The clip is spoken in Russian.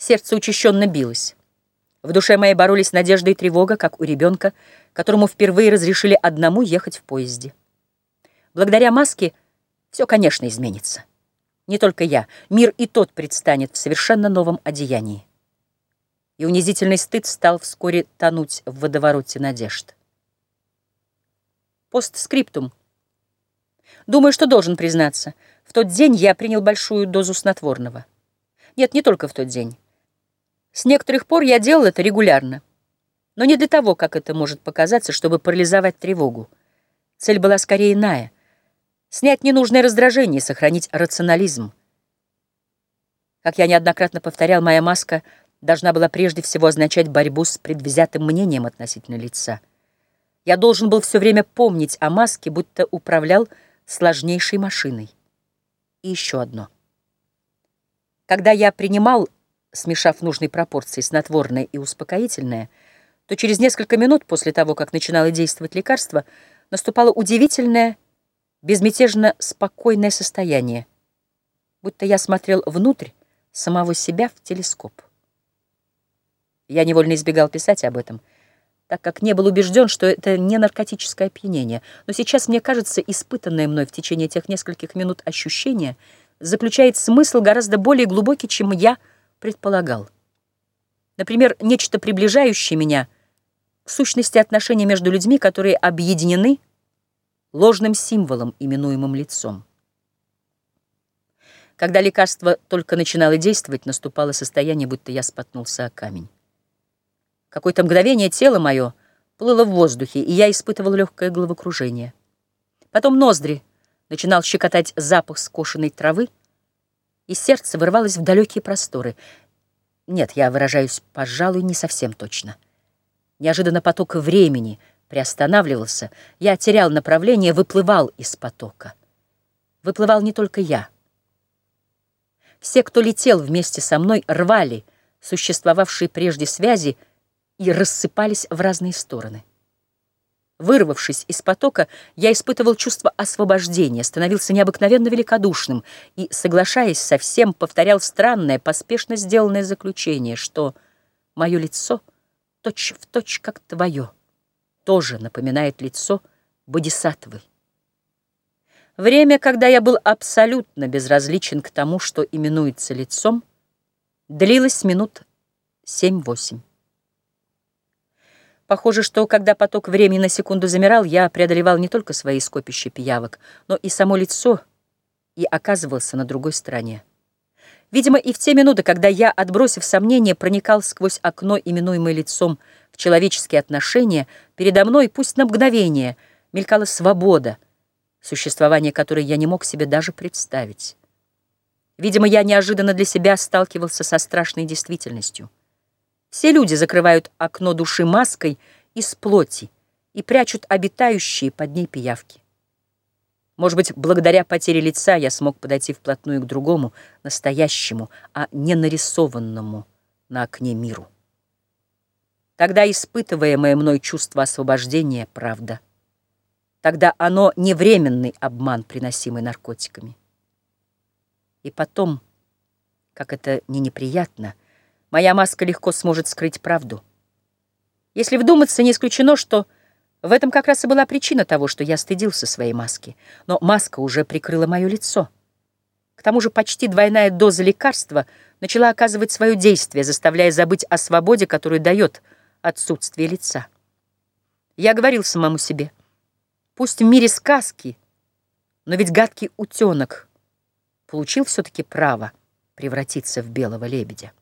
Сердце учащенно билось. В душе моей боролись надежда и тревога, как у ребенка, которому впервые разрешили одному ехать в поезде. Благодаря маске все, конечно, изменится. Не только я, мир и тот предстанет в совершенно новом одеянии. И унизительный стыд стал вскоре тонуть в водовороте надежд. Постскриптум. Думаю, что должен признаться. В тот день я принял большую дозу снотворного. Нет, не только в тот день. С некоторых пор я делал это регулярно. Но не для того, как это может показаться, чтобы парализовать тревогу. Цель была скорее иная — снять ненужное раздражение, сохранить рационализм. Как я неоднократно повторял, моя маска должна была прежде всего означать борьбу с предвзятым мнением относительно лица. Я должен был все время помнить о маске, будто управлял сложнейшей машиной. И еще одно. Когда я принимал, смешав в нужной пропорции снотворное и успокоительное, то через несколько минут после того, как начинало действовать лекарство, наступало удивительное, безмятежно спокойное состояние, будто я смотрел внутрь самого себя в телескоп. Я невольно избегал писать об этом — так как не был убежден, что это не наркотическое опьянение. Но сейчас, мне кажется, испытанное мной в течение тех нескольких минут ощущение заключает смысл гораздо более глубокий, чем я предполагал. Например, нечто приближающее меня к сущности отношения между людьми, которые объединены ложным символом, именуемым лицом. Когда лекарство только начинало действовать, наступало состояние, будто я споткнулся о камень. Какое-то мгновение тело мое плыло в воздухе, и я испытывал легкое головокружение. Потом ноздри начинал щекотать запах скошенной травы, и сердце вырывалось в далекие просторы. Нет, я выражаюсь, пожалуй, не совсем точно. Неожиданно поток времени приостанавливался, я терял направление, выплывал из потока. Выплывал не только я. Все, кто летел вместе со мной, рвали существовавшие прежде связи, и рассыпались в разные стороны. Вырвавшись из потока, я испытывал чувство освобождения, становился необыкновенно великодушным и, соглашаясь со всем, повторял странное, поспешно сделанное заключение, что мое лицо точь в точь, как твое, тоже напоминает лицо Бодисаттвы. Время, когда я был абсолютно безразличен к тому, что именуется лицом, длилось минут семь-восемь. Похоже, что когда поток времени на секунду замирал, я преодолевал не только свои скопища пиявок, но и само лицо, и оказывался на другой стороне. Видимо, и в те минуты, когда я, отбросив сомнения, проникал сквозь окно, именуемое лицом, в человеческие отношения, передо мной, пусть на мгновение, мелькала свобода, существование которой я не мог себе даже представить. Видимо, я неожиданно для себя сталкивался со страшной действительностью — все люди закрывают окно души маской из плоти и прячут обитающие под ней пиявки. Может быть, благодаря потере лица я смог подойти вплотную к другому, настоящему, а не нарисованному на окне миру. Тогда испытываемое мной чувство освобождения — правда. Тогда оно не временный обман, приносимый наркотиками. И потом, как это не неприятно, Моя маска легко сможет скрыть правду. Если вдуматься, не исключено, что в этом как раз и была причина того, что я стыдился своей маски. Но маска уже прикрыла мое лицо. К тому же почти двойная доза лекарства начала оказывать свое действие, заставляя забыть о свободе, которую дает отсутствие лица. Я говорил самому себе, пусть в мире сказки, но ведь гадкий утенок получил все-таки право превратиться в белого лебедя.